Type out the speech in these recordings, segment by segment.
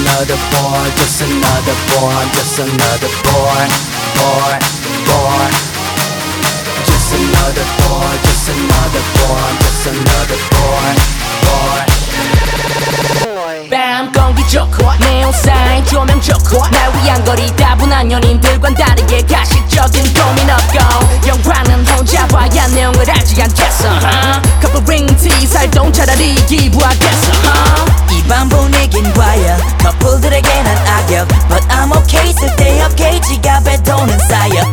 another boy, just another boy, just another boy, boy, boy. Just another boy, just another boy, just another boy, boy. 뺨 공기 좋고 네온사인 조명 좋고 날 위한 거리 다분한 연인들과는 다르게 가식적인 고민 없고 영화는 혼자 봐야 내용을 알지 않겠어 huh? 커플 링티 살동 차라리 기부하겠어 huh? 이밤 보내긴 과연 커플들에게 난 악역. But I'm okay 쓸데없게 지갑에 돈은 쌓여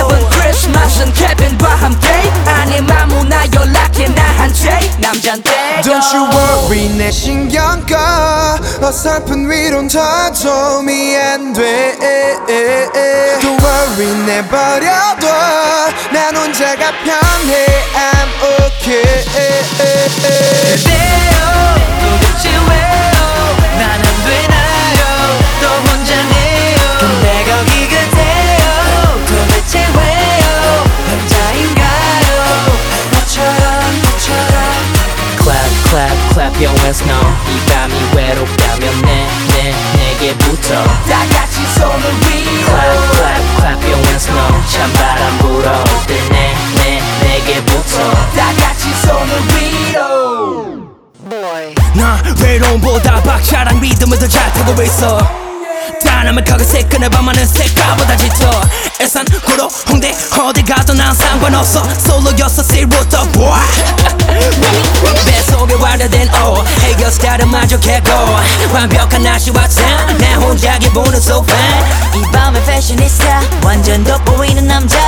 이번 크리스마스는 케빈과 함께. 아님 아무나 연락해 나한테 남잔데 Don't you worry 내 신경 꺼 어설픈 위론 더 도움이 안돼. Don't worry 내 버려둬. 난 혼자가 편 붙어. 다 같이 손을 위로 Clap, clap, clap your hands now. 찬바람 불어올 때 내, 내, 내게 붙어. 다 같이 손을 위로 나 외로움보다 박차랑 리듬을 더 잘 타고 있어 다나면하게 새끈을 밤하는 색깔보다 짙어 일산 구로 홍대 어디 가도 난 상관없어. 솔로여서 씨부터. 보아 뱃속에 완료된 O 해결 스타일은 만족했고. 완벽한 날씨와 짠내 혼자 기분은 so fine 이 밤의 패셔니스타 완전 돋보이는 남자.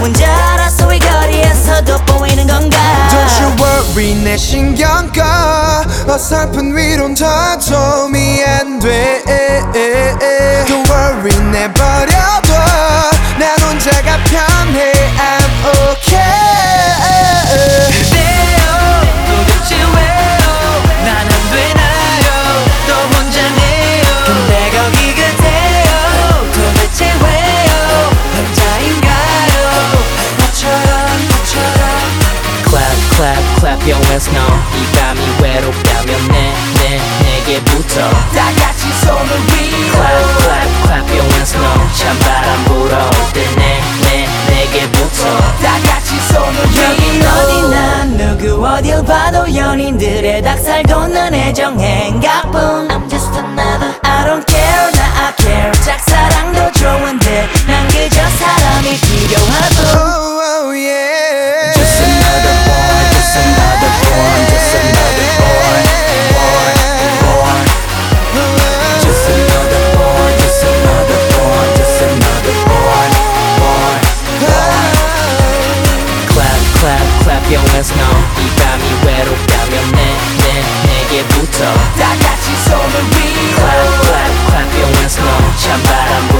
혼자라서 이 거리에서 돋보이는 건가? Don't you worry 내 신경 꺼 어설픈 위론 더 도움이 안돼. Don't worry 내버려 clap, clap your hands now. 이 밤이 외롭다면 내, 내, 내게 붙어. 다 같이 손을 위로 clap, clap your hands now. 찬바람 불어올 때 내, 내, 내게 붙어. 다 같이 손을 여긴 위로 어디나 누구 어딜 봐도 연인들의 닭살 돋는 애정 행각뿐 불평해서 넌이 밤이 외롭다면 내, 내, 내게 붙어 다 같이 손을 위로 clap clap clap 영원스러운 찬바람